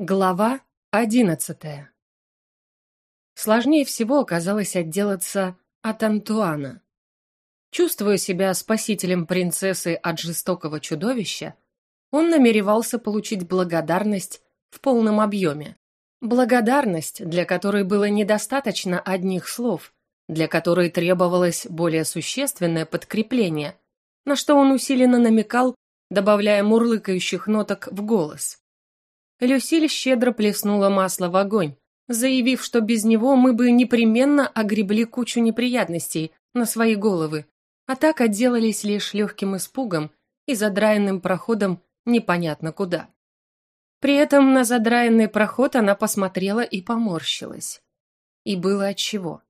Глава одиннадцатая Сложнее всего оказалось отделаться от Антуана. Чувствуя себя спасителем принцессы от жестокого чудовища, он намеревался получить благодарность в полном объеме. Благодарность, для которой было недостаточно одних слов, для которой требовалось более существенное подкрепление, на что он усиленно намекал, добавляя мурлыкающих ноток в голос. Люсиль щедро плеснула масло в огонь, заявив, что без него мы бы непременно огребли кучу неприятностей на свои головы, а так отделались лишь легким испугом и задраенным проходом непонятно куда. При этом на задраенный проход она посмотрела и поморщилась. И было отчего.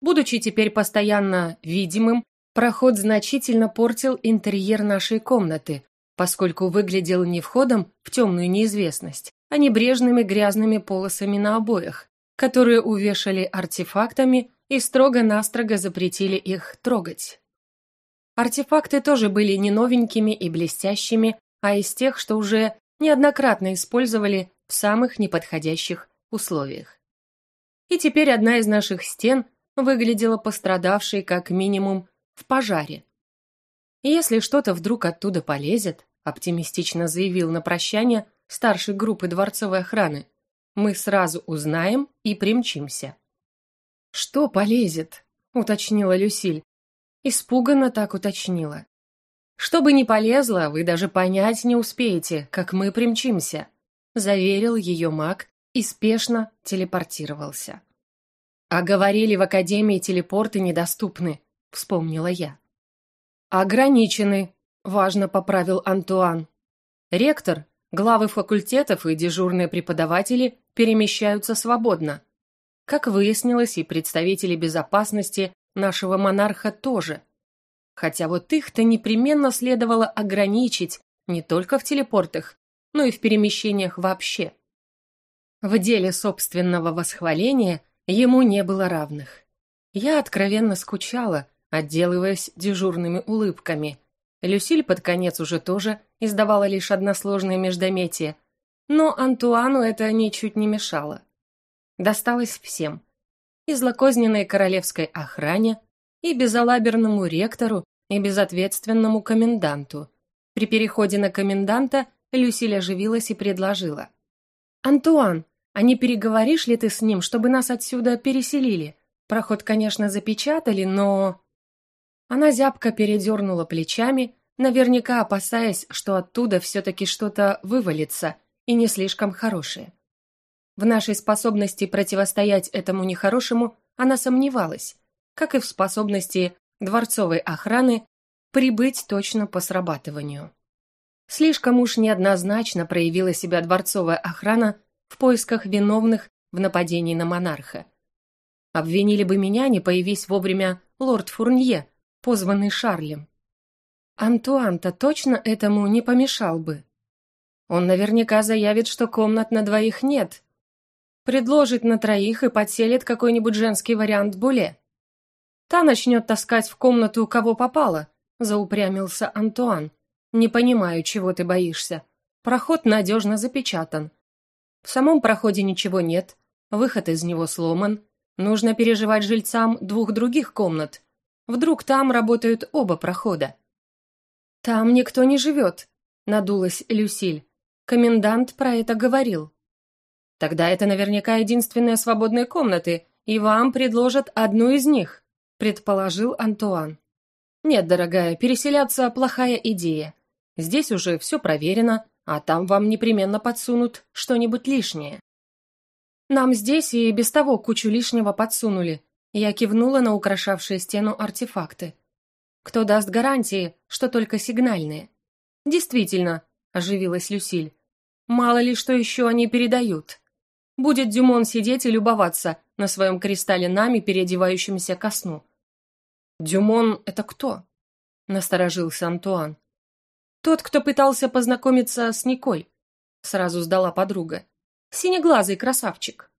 Будучи теперь постоянно видимым, проход значительно портил интерьер нашей комнаты, поскольку выглядел не входом в темную неизвестность, а небрежными грязными полосами на обоях, которые увешали артефактами и строго-настрого запретили их трогать. Артефакты тоже были не новенькими и блестящими, а из тех, что уже неоднократно использовали в самых неподходящих условиях. И теперь одна из наших стен выглядела пострадавшей как минимум в пожаре, если что-то вдруг оттуда полезет, оптимистично заявил на прощание старшей группы дворцовой охраны, мы сразу узнаем и примчимся. Что полезет? уточнила Люсиль. Испуганно так уточнила. Что бы ни полезло, вы даже понять не успеете, как мы примчимся, заверил ее маг и спешно телепортировался. А говорили в Академии телепорты недоступны, вспомнила я. «Ограничены», – важно поправил Антуан. «Ректор, главы факультетов и дежурные преподаватели перемещаются свободно. Как выяснилось, и представители безопасности нашего монарха тоже. Хотя вот их-то непременно следовало ограничить не только в телепортах, но и в перемещениях вообще. В деле собственного восхваления ему не было равных. Я откровенно скучала – отделываясь дежурными улыбками. Люсиль под конец уже тоже издавала лишь односложные междометия, но Антуану это ничуть не мешало. Досталось всем. И злокозненной королевской охране, и безалаберному ректору, и безответственному коменданту. При переходе на коменданта Люсиль оживилась и предложила. «Антуан, а не переговоришь ли ты с ним, чтобы нас отсюда переселили? Проход, конечно, запечатали, но...» Она зябко передернула плечами, наверняка опасаясь, что оттуда все-таки что-то вывалится, и не слишком хорошее. В нашей способности противостоять этому нехорошему она сомневалась, как и в способности дворцовой охраны прибыть точно по срабатыванию. Слишком уж неоднозначно проявила себя дворцовая охрана в поисках виновных в нападении на монарха. Обвинили бы меня, не появись вовремя лорд Фурнье, позванный Шарлем. Антуан-то точно этому не помешал бы. Он наверняка заявит, что комнат на двоих нет. Предложит на троих и подселит какой-нибудь женский вариант Буле. Та начнет таскать в комнату, кого попало, заупрямился Антуан. Не понимаю, чего ты боишься. Проход надежно запечатан. В самом проходе ничего нет, выход из него сломан. Нужно переживать жильцам двух других комнат, Вдруг там работают оба прохода. «Там никто не живет», — надулась Люсиль. «Комендант про это говорил». «Тогда это наверняка единственные свободные комнаты, и вам предложат одну из них», — предположил Антуан. «Нет, дорогая, переселяться – плохая идея. Здесь уже все проверено, а там вам непременно подсунут что-нибудь лишнее». «Нам здесь и без того кучу лишнего подсунули», я кивнула на украшавшие стену артефакты. «Кто даст гарантии, что только сигнальные?» «Действительно», — оживилась Люсиль. «Мало ли что еще они передают. Будет Дюмон сидеть и любоваться на своем кристалле нами, переодевающимся ко сну». «Дюмон — это кто?» — насторожился Антуан. «Тот, кто пытался познакомиться с Никой», — сразу сдала подруга. «Синеглазый красавчик».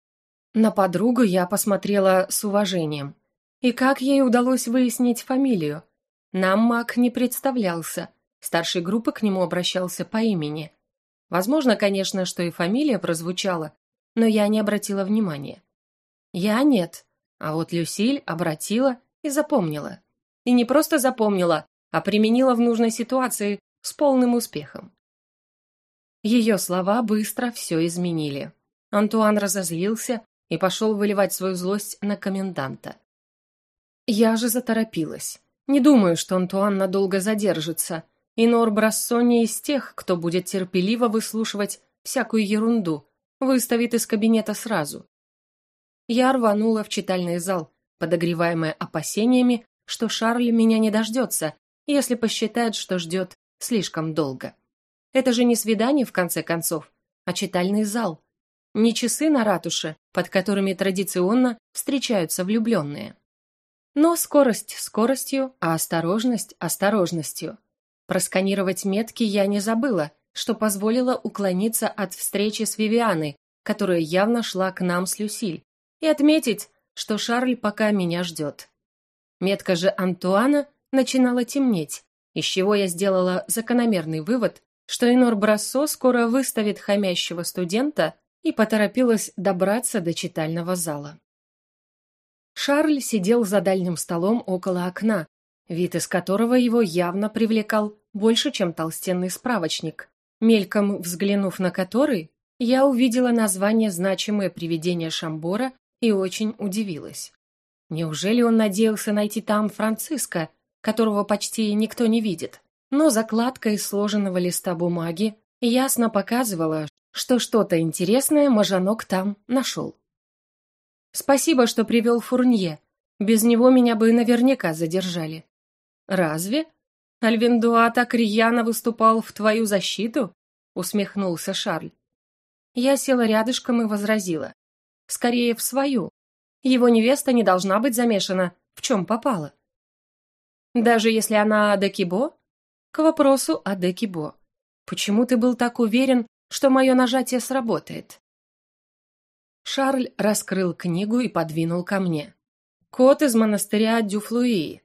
На подругу я посмотрела с уважением. И как ей удалось выяснить фамилию? Нам маг не представлялся. Старший группы к нему обращался по имени. Возможно, конечно, что и фамилия прозвучала, но я не обратила внимания. Я нет, а вот Люсиль обратила и запомнила. И не просто запомнила, а применила в нужной ситуации с полным успехом. Ее слова быстро все изменили. Антуан разозлился и пошел выливать свою злость на коменданта. Я же заторопилась. Не думаю, что Антуан надолго задержится, и Нор Брассо не из тех, кто будет терпеливо выслушивать всякую ерунду, выставит из кабинета сразу. Я рванула в читальный зал, подогреваемая опасениями, что Шарль меня не дождется, если посчитает, что ждет слишком долго. Это же не свидание, в конце концов, а читальный зал. Не часы на ратуше, под которыми традиционно встречаются влюбленные. Но скорость скоростью, а осторожность осторожностью. Просканировать метки я не забыла, что позволило уклониться от встречи с Вивианой, которая явно шла к нам с Люсиль, и отметить, что Шарль пока меня ждет. Метка же Антуана начинала темнеть, из чего я сделала закономерный вывод, что Инор Брассо скоро выставит хамящего студента и поторопилась добраться до читального зала. Шарль сидел за дальним столом около окна, вид из которого его явно привлекал больше, чем толстенный справочник, мельком взглянув на который, я увидела название значимое привидение Шамбора и очень удивилась. Неужели он надеялся найти там Франциска, которого почти никто не видит? Но закладка из сложенного листа бумаги ясно показывала, что что-то интересное Мажанок там нашел. Спасибо, что привел Фурнье. Без него меня бы наверняка задержали. Разве? Альвиндуа так рьяно выступал в твою защиту? Усмехнулся Шарль. Я села рядышком и возразила. Скорее, в свою. Его невеста не должна быть замешана, в чем попала. Даже если она Адекибо? К вопросу о Декибо. Почему ты был так уверен, что мое нажатие сработает? Шарль раскрыл книгу и подвинул ко мне. «Кот из монастыря Дюфлуи».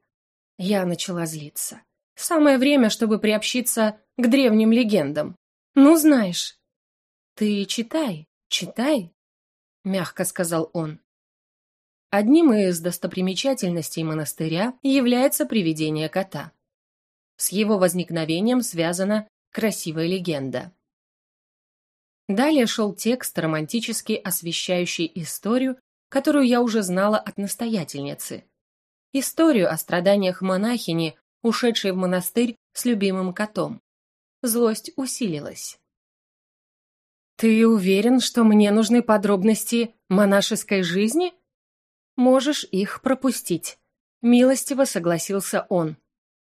Я начала злиться. Самое время, чтобы приобщиться к древним легендам. Ну, знаешь. «Ты читай, читай», — мягко сказал он. Одним из достопримечательностей монастыря является привидение кота. С его возникновением связана красивая легенда. Далее шел текст, романтически освещающий историю, которую я уже знала от настоятельницы. Историю о страданиях монахини, ушедшей в монастырь с любимым котом. Злость усилилась. «Ты уверен, что мне нужны подробности монашеской жизни?» «Можешь их пропустить», — милостиво согласился он.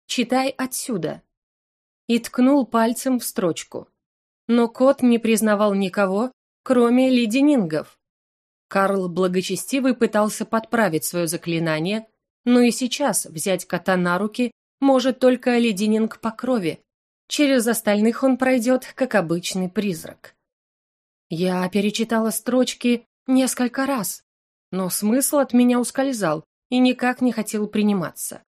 «Читай отсюда». И ткнул пальцем в строчку но кот не признавал никого, кроме леденингов. Карл Благочестивый пытался подправить свое заклинание, но и сейчас взять кота на руки может только леденинг по крови. Через остальных он пройдет, как обычный призрак. Я перечитала строчки несколько раз, но смысл от меня ускользал и никак не хотел приниматься.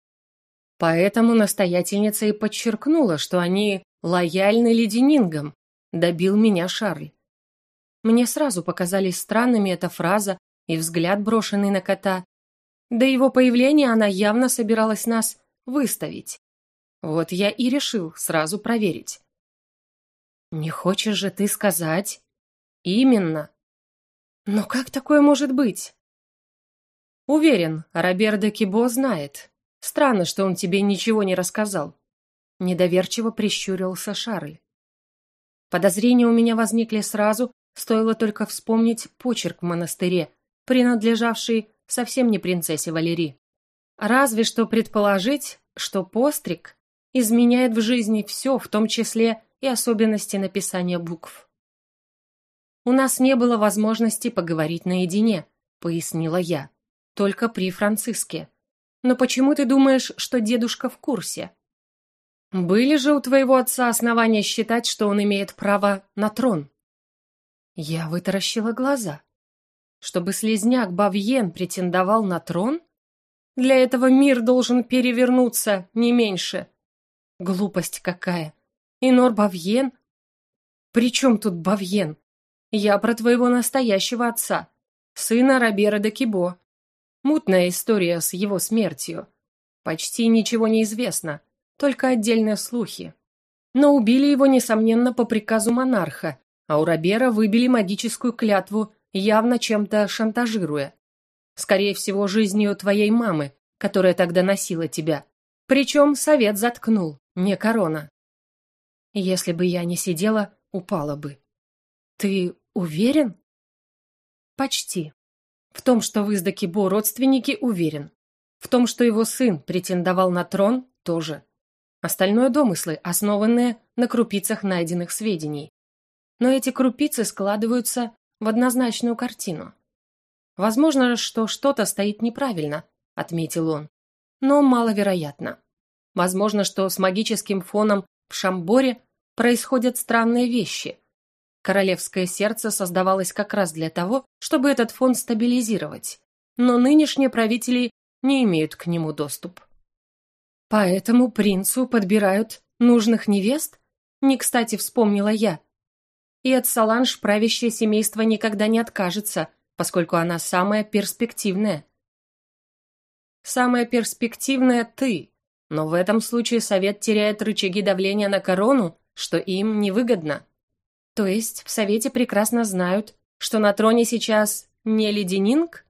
Поэтому настоятельница и подчеркнула, что они лояльны леденингам, Добил меня Шарль. Мне сразу показались странными эта фраза и взгляд, брошенный на кота. До его появления она явно собиралась нас выставить. Вот я и решил сразу проверить. «Не хочешь же ты сказать?» «Именно». «Но как такое может быть?» «Уверен, Робер де Кибо знает. Странно, что он тебе ничего не рассказал». Недоверчиво прищурился Шарль. Подозрения у меня возникли сразу, стоило только вспомнить почерк в монастыре, принадлежавший совсем не принцессе Валерии. Разве что предположить, что постриг изменяет в жизни все, в том числе и особенности написания букв. «У нас не было возможности поговорить наедине», — пояснила я, — «только при Франциске. Но почему ты думаешь, что дедушка в курсе?» Были же у твоего отца основания считать, что он имеет право на трон? Я вытаращила глаза. Чтобы слезняк Бавьен претендовал на трон? Для этого мир должен перевернуться, не меньше. Глупость какая. Инор Бавьен? «При чем тут Бавьен? Я про твоего настоящего отца, сына Робера де Кибо. Мутная история с его смертью. Почти ничего не известно, только отдельные слухи. Но убили его, несомненно, по приказу монарха, а у Робера выбили магическую клятву, явно чем-то шантажируя. Скорее всего, жизнью твоей мамы, которая тогда носила тебя. Причем совет заткнул, не корона. Если бы я не сидела, упала бы. Ты уверен? Почти. В том, что вы с Дакибо родственники, уверен. В том, что его сын претендовал на трон, тоже. Остальное домыслы, основанные на крупицах найденных сведений. Но эти крупицы складываются в однозначную картину. Возможно, что что-то стоит неправильно, отметил он, но маловероятно. Возможно, что с магическим фоном в Шамборе происходят странные вещи. Королевское сердце создавалось как раз для того, чтобы этот фон стабилизировать, но нынешние правители не имеют к нему доступ. Поэтому принцу подбирают нужных невест? Не кстати вспомнила я. И от Саланж правящее семейство никогда не откажется, поскольку она самая перспективная. Самая перспективная ты, но в этом случае совет теряет рычаги давления на корону, что им невыгодно. То есть в совете прекрасно знают, что на троне сейчас не леденинг?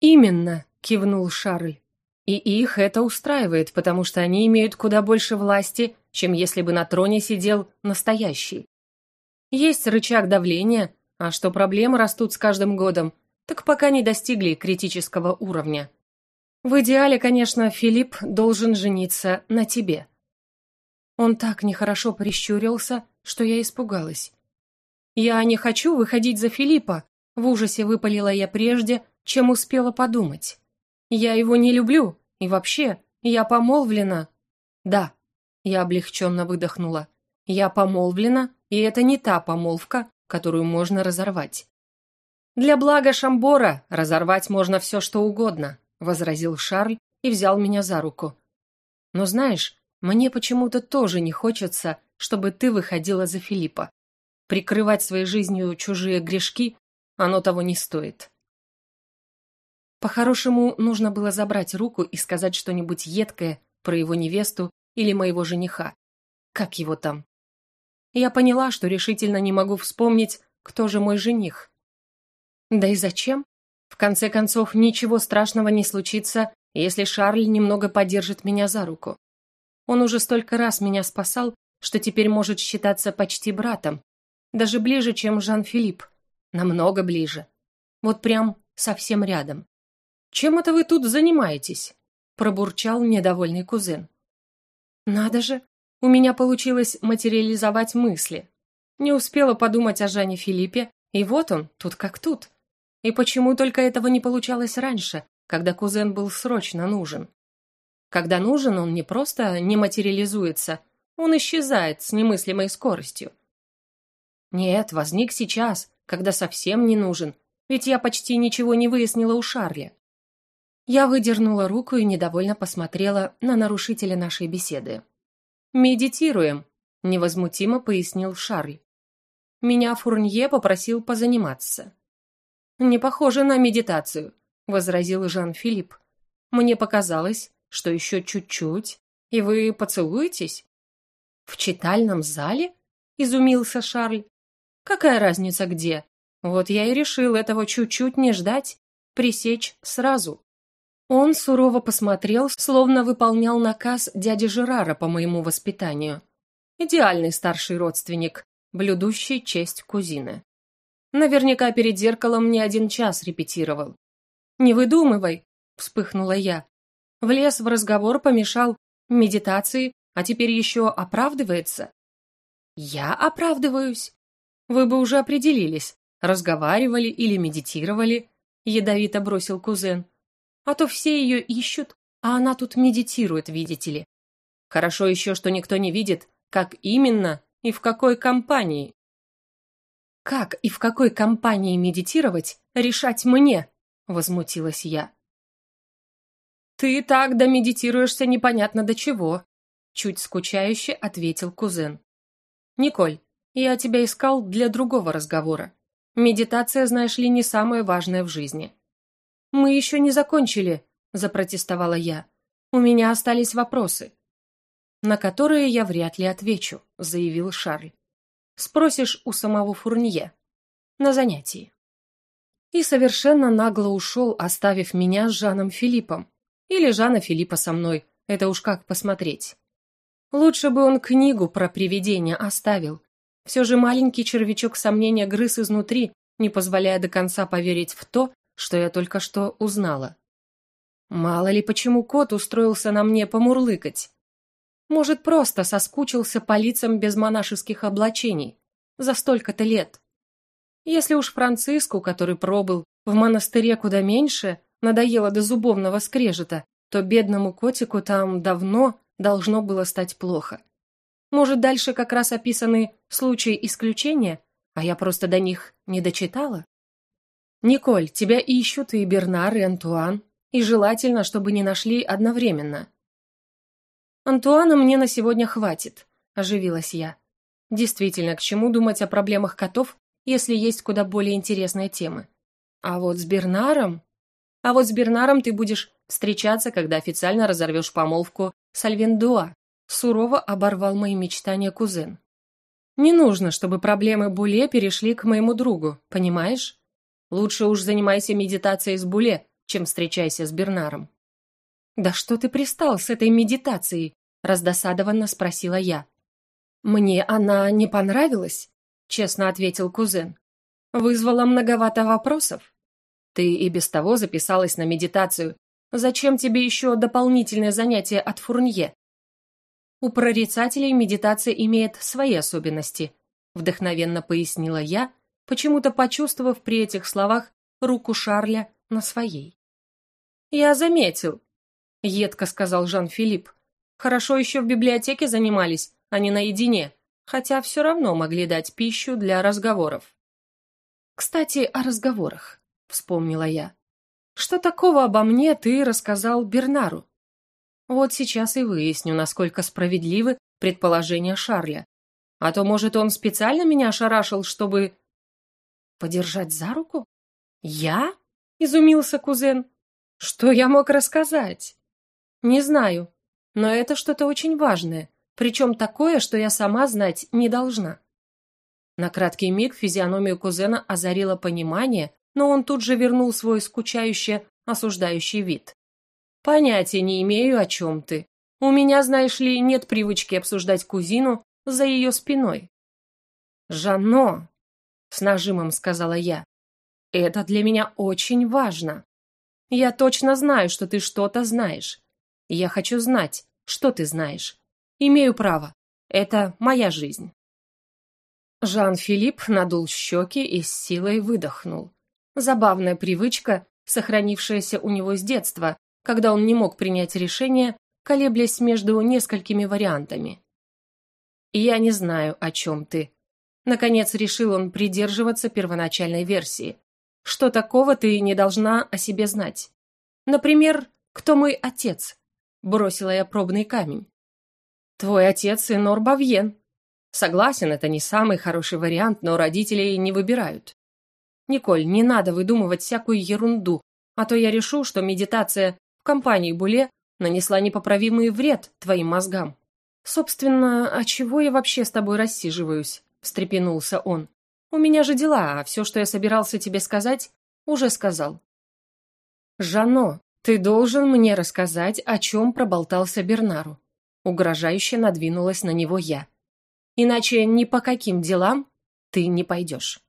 Именно, кивнул Шарль. И их это устраивает, потому что они имеют куда больше власти, чем если бы на троне сидел настоящий. Есть рычаг давления, а что проблемы растут с каждым годом, так пока не достигли критического уровня. В идеале, конечно, Филипп должен жениться на тебе. Он так нехорошо прищурился, что я испугалась. Я не хочу выходить за Филиппа, в ужасе выпалила я прежде, чем успела подумать. Я его не люблю, и вообще, я помолвлена. Да, я облегченно выдохнула. Я помолвлена, и это не та помолвка, которую можно разорвать. Для блага Шамбора разорвать можно все, что угодно, возразил Шарль и взял меня за руку. Но знаешь, мне почему-то тоже не хочется, чтобы ты выходила за Филиппа. Прикрывать своей жизнью чужие грешки, оно того не стоит. По-хорошему, нужно было забрать руку и сказать что-нибудь едкое про его невесту или моего жениха. Как его там? Я поняла, что решительно не могу вспомнить, кто же мой жених. Да и зачем? В конце концов, ничего страшного не случится, если Шарль немного подержит меня за руку. Он уже столько раз меня спасал, что теперь может считаться почти братом. Даже ближе, чем Жан-Филипп. Намного ближе. Вот прям совсем рядом. «Чем это вы тут занимаетесь?» – пробурчал недовольный кузен. «Надо же, у меня получилось материализовать мысли. Не успела подумать о Жане Филиппе, и вот он, тут как тут. И почему только этого не получалось раньше, когда кузен был срочно нужен? Когда нужен, он не просто не материализуется, он исчезает с немыслимой скоростью. Нет, возник сейчас, когда совсем не нужен, ведь я почти ничего не выяснила у Шарля. Я выдернула руку и недовольно посмотрела на нарушителя нашей беседы. «Медитируем», — невозмутимо пояснил Шарль. «Меня Фурнье попросил позаниматься». «Не похоже на медитацию», — возразил Жан-Филипп. «Мне показалось, что еще чуть-чуть, и вы поцелуетесь?» «В читальном зале?» — изумился Шарль. «Какая разница где? Вот я и решил этого чуть-чуть не ждать, пресечь сразу». Он сурово посмотрел, словно выполнял наказ дяди Жерара по моему воспитанию. Идеальный старший родственник, блюдущий честь кузины. Наверняка перед зеркалом не один час репетировал. «Не выдумывай», — вспыхнула я. Влез в разговор, помешал медитации, а теперь еще оправдывается. «Я оправдываюсь?» «Вы бы уже определились, разговаривали или медитировали», — ядовито бросил кузен. А то все ее ищут, а она тут медитирует, видите ли. Хорошо еще, что никто не видит, как именно и в какой компании. Как и в какой компании медитировать, решать мне, возмутилась я. Ты так домедитируешься непонятно до чего, чуть скучающе ответил кузен. Николь, Я тебя искал для другого разговора. Медитация, знаешь ли, не самое важное в жизни. Мы еще не закончили, запротестовала я. У меня остались вопросы. На которые я вряд ли отвечу, заявил Шарль. Спросишь у самого Фурнье. На занятии. И совершенно нагло ушел, оставив меня с Жаном Филиппом. Или Жана Филиппа со мной, это уж как посмотреть. Лучше бы он книгу про привидения оставил, все же маленький червячок сомнения грыз изнутри, не позволяя до конца поверить в то, что я только что узнала. Мало ли почему кот устроился на мне помурлыкать. Может, просто соскучился по лицам без монашеских облачений. За столько-то лет. Если уж Франциску, который пробыл в монастыре куда меньше, надоело до зубовного скрежета, то бедному котику там давно должно было стать плохо. Может, дальше как раз описаны случаи исключения, а я просто до них не дочитала? Николь, тебя ищут и Бернар, и Антуан, и желательно, чтобы не нашли одновременно. Антуана мне на сегодня хватит, оживилась я. Действительно, к чему думать о проблемах котов, если есть куда более интересные темы? А вот с Бернаром... А вот с Бернаром ты будешь встречаться, когда официально разорвешь помолвку с Альвендуа, Сурово оборвал мои мечтания кузен. «Не нужно, чтобы проблемы Буле перешли к моему другу, понимаешь? Лучше уж занимайся медитацией с Буле, чем встречайся с Бернаром». «Да что ты пристал с этой медитацией?» – раздосадованно спросила я. «Мне она не понравилась», – честно ответил кузен. «Вызвала многовато вопросов. Ты и без того записалась на медитацию. Зачем тебе еще дополнительное занятие от Фурнье?» У прорицателей медитация имеет свои особенности, вдохновенно пояснила я, почему-то почувствовав при этих словах руку Шарля на своей. «Я заметил», — едко сказал Жан-Филипп. «Хорошо еще в библиотеке занимались, а не наедине, хотя все равно могли дать пищу для разговоров». «Кстати, о разговорах», — вспомнила я. «Что такого обо мне ты рассказал Бернару?» Вот сейчас и выясню, насколько справедливы предположения Шарля. А то, может, он специально меня ошарашил, чтобы... Подержать за руку? Я? Изумился кузен. Что я мог рассказать? Не знаю, но это что-то очень важное, причем такое, что я сама знать не должна. На краткий миг физиономию кузена озарило понимание, но он тут же вернул свой скучающе осуждающий вид. «Понятия не имею, о чем ты. У меня, знаешь ли, нет привычки обсуждать кузину за ее спиной». «Жанно», — с нажимом сказала я, — «это для меня очень важно. Я точно знаю, что ты что-то знаешь. Я хочу знать, что ты знаешь. Имею право. Это моя жизнь». Жан-Филипп надул щеки и с силой выдохнул. Забавная привычка, сохранившаяся у него с детства, когда он не мог принять решение, колеблясь между несколькими вариантами. «Я не знаю, о чем ты». Наконец решил он придерживаться первоначальной версии. «Что такого ты не должна о себе знать? Например, кто мой отец?» Бросила я пробный камень. «Твой отец Инор Бавьен». Согласен, это не самый хороший вариант, но родителей не выбирают. Николь, не надо выдумывать всякую ерунду, а то я решу, что медитация компании Буле нанесла непоправимый вред твоим мозгам. Собственно, а чего я вообще с тобой рассиживаюсь? Встрепенулся он. У меня же дела, а все, что я собирался тебе сказать, уже сказал. Жано, ты должен мне рассказать, о чем проболтался Бернару. Угрожающе надвинулась на него я. Иначе ни по каким делам ты не пойдешь.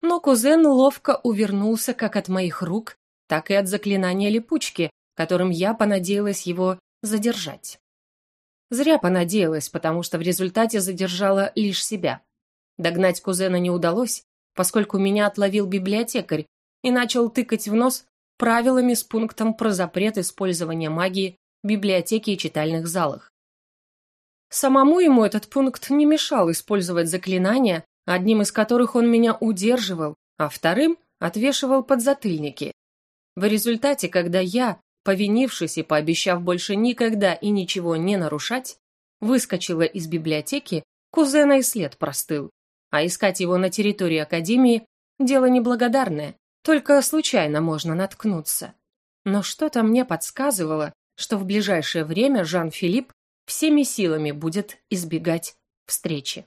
Но кузен ловко увернулся как от моих рук, так и от заклинания липучки, которым я понадеялась его задержать. Зря понадеялась, потому что в результате задержала лишь себя. Догнать кузена не удалось, поскольку меня отловил библиотекарь и начал тыкать в нос правилами с пунктом про запрет использования магии в библиотеке и читальных залах. Самому ему этот пункт не мешал использовать заклинания, одним из которых он меня удерживал, а вторым отвешивал подзатыльники. В результате, когда я, повинившись и пообещав больше никогда и ничего не нарушать, выскочила из библиотеки, Кузена и след простыл. А искать его на территории Академии – дело неблагодарное, только случайно можно наткнуться. Но что-то мне подсказывало, что в ближайшее время Жан-Филипп всеми силами будет избегать встречи.